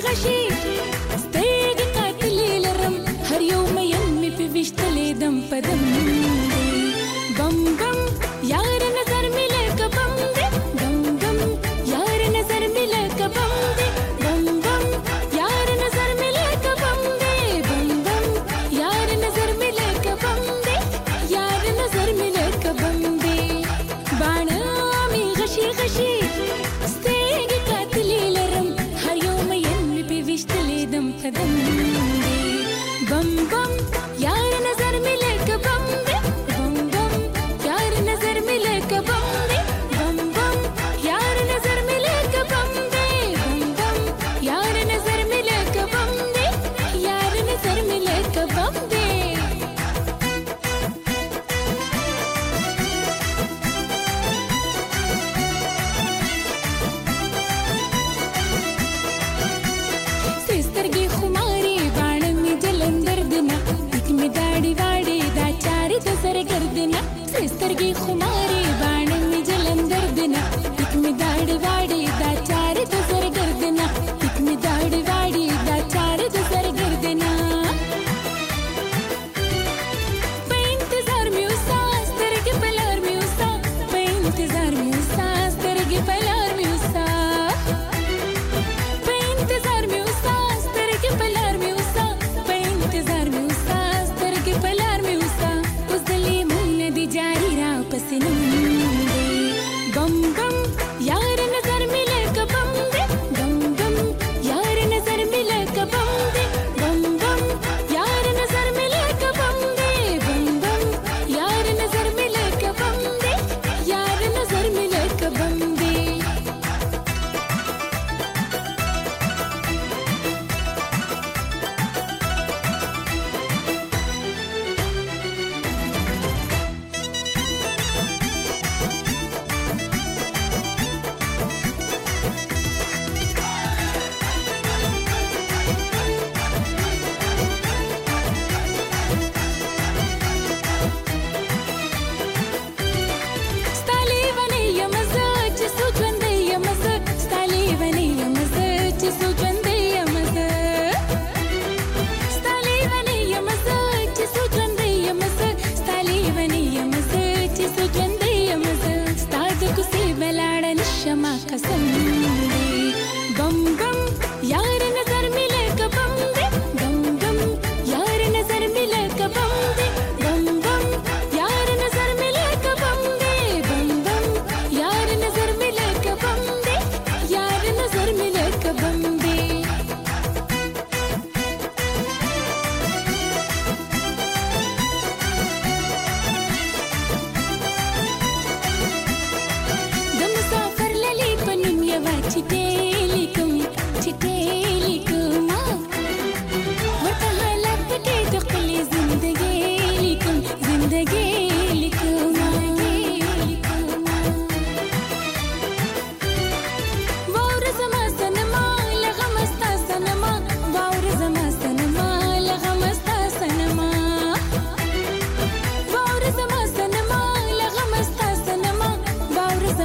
régir Mr. Gihumar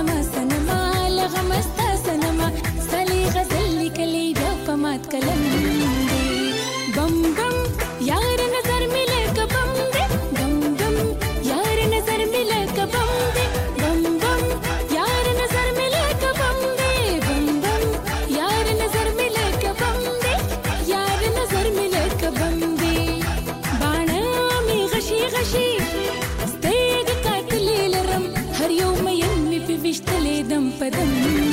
سنما سنما لغمستا سنما سالي غزل لي كلي دا فمات كلمي 等你。